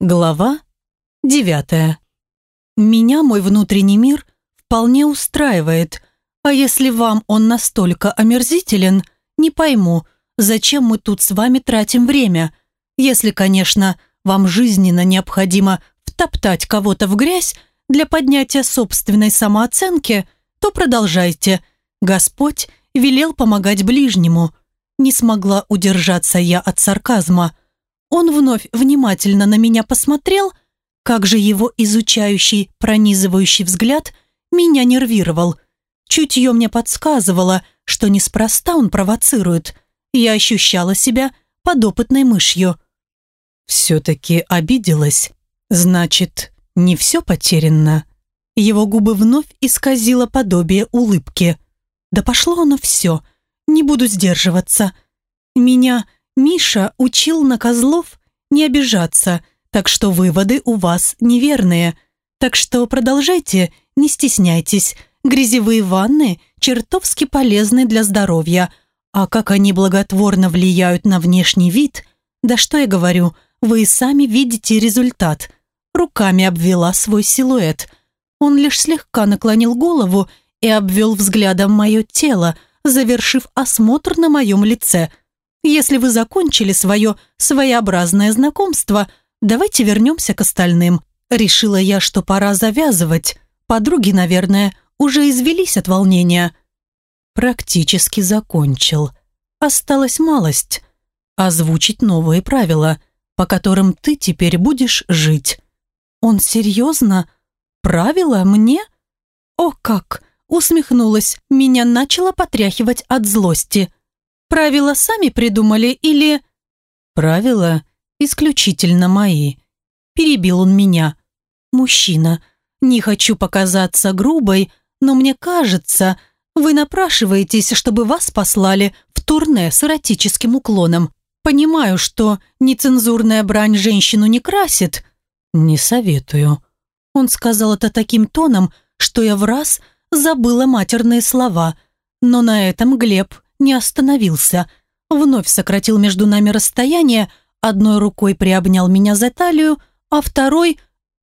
Глава девятая. Меня мой внутренний мир вполне устраивает, а если вам он настолько омерзителен, не пойму, зачем мы тут с вами тратим время, если, конечно, вам жизненно необходимо втоптать кого-то в грязь для поднятия собственной самооценки, то продолжайте. Господь велел помогать ближнему. Не смогла удержаться я от сарказма – он вновь внимательно на меня посмотрел, как же его изучающий, пронизывающий взгляд меня нервировал. Чутье мне подсказывало, что неспроста он провоцирует. Я ощущала себя подопытной мышью. Все-таки обиделась. Значит, не все потеряно. Его губы вновь исказило подобие улыбки. Да пошло оно все. Не буду сдерживаться. Меня Миша учил на козлов не обижаться, так что выводы у вас неверные. Так что продолжайте, не стесняйтесь. Грязевые ванны чертовски полезны для здоровья. А как они благотворно влияют на внешний вид, да что я говорю, вы и сами видите результат. Руками обвела свой силуэт. Он лишь слегка наклонил голову и обвел взглядом мое тело, завершив осмотр на моем лице – если вы закончили свое своеобразное знакомство, давайте вернемся к остальным. Решила я, что пора завязывать. Подруги, наверное, уже извелись от волнения. Практически закончил. Осталась малость. Озвучить новые правила, по которым ты теперь будешь жить. Он серьезно? Правила мне? О как! Усмехнулась, меня начало потряхивать от злости. Правила сами придумали или...» «Правила исключительно мои», – перебил он меня. «Мужчина, не хочу показаться грубой, но мне кажется, вы напрашиваетесь, чтобы вас послали в турне с эротическим уклоном. Понимаю, что нецензурная брань женщину не красит». «Не советую». Он сказал это таким тоном, что я в раз забыла матерные слова, но на этом Глеб не остановился. Вновь сократил между нами расстояние, одной рукой приобнял меня за талию, а второй...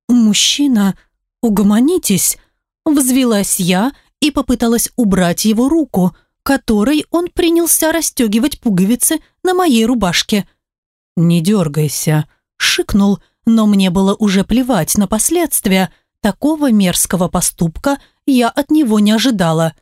«Мужчина, угомонитесь!» Взвелась я и попыталась убрать его руку, которой он принялся расстегивать пуговицы на моей рубашке. «Не дергайся», — шикнул, но мне было уже плевать на последствия. Такого мерзкого поступка я от него не ожидала.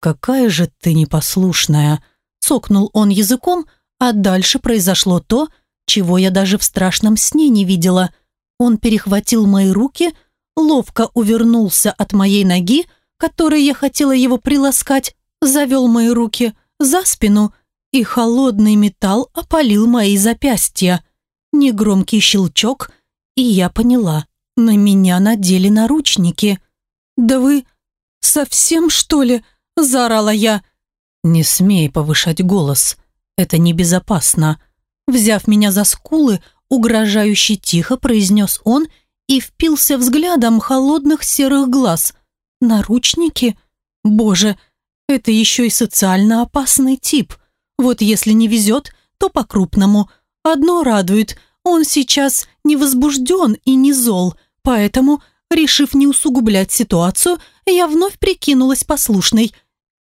«Какая же ты непослушная!» Цокнул он языком, а дальше произошло то, чего я даже в страшном сне не видела. Он перехватил мои руки, ловко увернулся от моей ноги, которой я хотела его приласкать, завел мои руки за спину, и холодный металл опалил мои запястья. Негромкий щелчок, и я поняла. На меня надели наручники. «Да вы совсем, что ли?» Заорала я. «Не смей повышать голос, это небезопасно». Взяв меня за скулы, угрожающе тихо произнес он и впился взглядом холодных серых глаз. «Наручники? Боже, это еще и социально опасный тип. Вот если не везет, то по-крупному. Одно радует, он сейчас не возбужден и не зол, поэтому, решив не усугублять ситуацию, я вновь прикинулась послушной –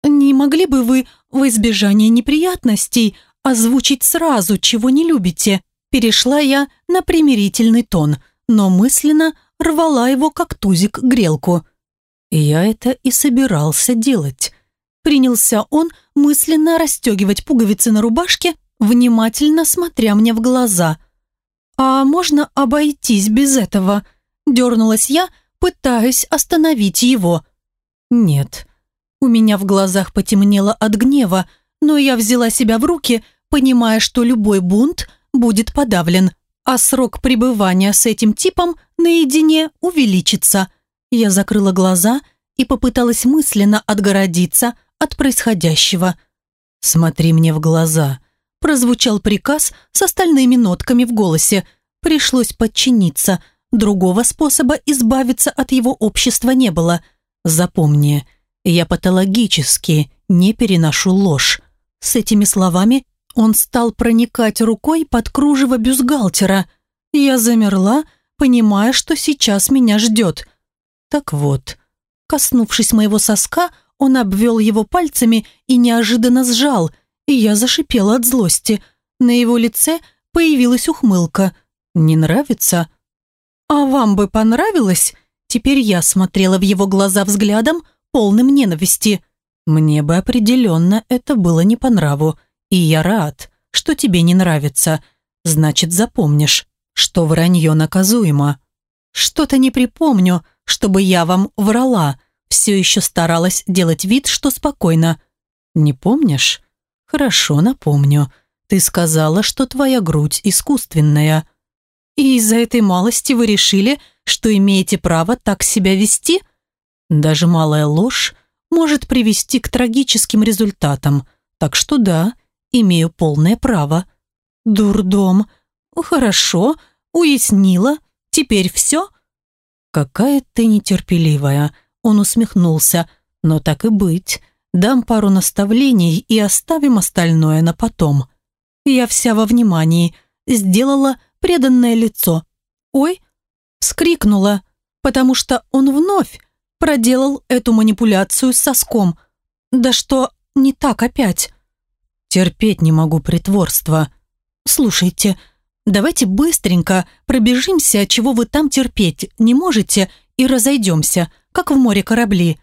«Не могли бы вы, в избежание неприятностей, озвучить сразу, чего не любите?» Перешла я на примирительный тон, но мысленно рвала его как тузик грелку. Я это и собирался делать. Принялся он мысленно расстегивать пуговицы на рубашке, внимательно смотря мне в глаза. «А можно обойтись без этого?» Дернулась я, пытаясь остановить его. «Нет, у меня в глазах потемнело от гнева, но я взяла себя в руки, понимая, что любой бунт будет подавлен, а срок пребывания с этим типом наедине увеличится. Я закрыла глаза и попыталась мысленно отгородиться от происходящего. «Смотри мне в глаза», – прозвучал приказ с остальными нотками в голосе. Пришлось подчиниться. Другого способа избавиться от его общества не было. «Запомни», – я патологически не переношу ложь. С этими словами он стал проникать рукой под кружево бюстгальтера. Я замерла, понимая, что сейчас меня ждет. Так вот, коснувшись моего соска, он обвел его пальцами и неожиданно сжал, и я зашипела от злости. На его лице появилась ухмылка. «Не нравится?» «А вам бы понравилось?» Теперь я смотрела в его глаза взглядом, полным ненависти. «Мне бы определенно это было не по нраву, и я рад, что тебе не нравится. Значит, запомнишь, что вранье наказуемо. Что-то не припомню, чтобы я вам врала. Все еще старалась делать вид, что спокойно. Не помнишь? Хорошо, напомню. Ты сказала, что твоя грудь искусственная. И из-за этой малости вы решили, что имеете право так себя вести? Даже малая ложь может привести к трагическим результатам. Так что да, имею полное право. Дурдом. Хорошо, уяснила. Теперь все? Какая ты нетерпеливая. Он усмехнулся. Но так и быть. Дам пару наставлений и оставим остальное на потом. Я вся во внимании. Сделала преданное лицо. «Ой!» Вскрикнула, потому что он вновь проделал эту манипуляцию с соском. Да что не так опять? Терпеть не могу притворства. Слушайте, давайте быстренько пробежимся, чего вы там терпеть не можете, и разойдемся, как в море корабли.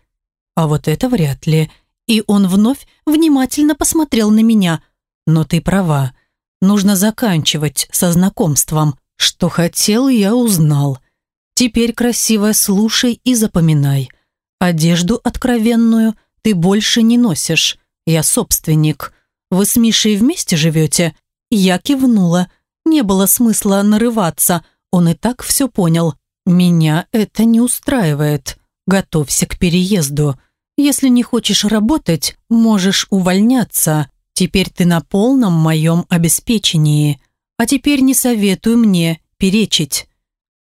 А вот это вряд ли. И он вновь внимательно посмотрел на меня. Но ты права. Нужно заканчивать со знакомством. Что хотел, я узнал. Теперь, красиво слушай и запоминай. Одежду откровенную ты больше не носишь. Я собственник. Вы с Мишей вместе живете?» Я кивнула. Не было смысла нарываться. Он и так все понял. «Меня это не устраивает. Готовься к переезду. Если не хочешь работать, можешь увольняться. Теперь ты на полном моем обеспечении. А теперь не советую мне перечить.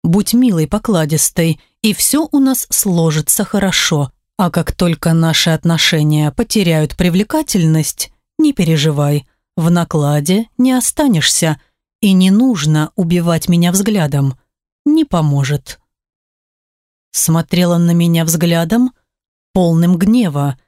Будь милой, покладистой, и все у нас сложится хорошо. А как только наши отношения потеряют привлекательность, не переживай, в накладе не останешься, и не нужно убивать меня взглядом. Не поможет. Смотрела на меня взглядом, полным гнева.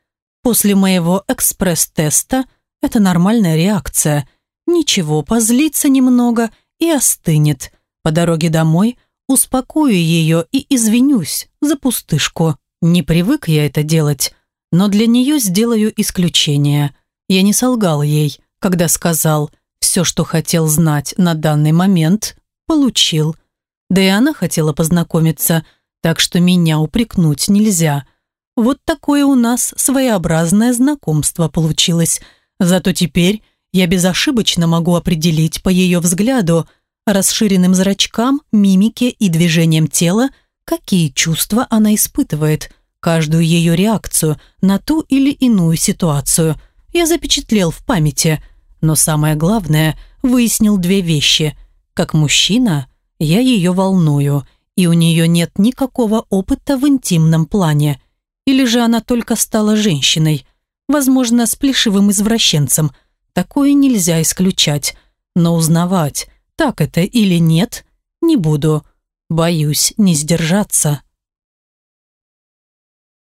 После моего экспресс-теста это нормальная реакция. Ничего, позлится немного и остынет. По дороге домой – Успокою ее и извинюсь за пустышку. Не привык я это делать, но для нее сделаю исключение. Я не солгал ей, когда сказал, все, что хотел знать на данный момент, получил. Да и она хотела познакомиться, так что меня упрекнуть нельзя. Вот такое у нас своеобразное знакомство получилось. Зато теперь я безошибочно могу определить по ее взгляду – расширенным зрачкам, мимике и движением тела, какие чувства она испытывает, каждую ее реакцию на ту или иную ситуацию. Я запечатлел в памяти, но самое главное, выяснил две вещи. Как мужчина, я ее волную, и у нее нет никакого опыта в интимном плане. Или же она только стала женщиной, возможно, с плешивым извращенцем. Такое нельзя исключать, но узнавать, так это или нет, не буду. Боюсь не сдержаться.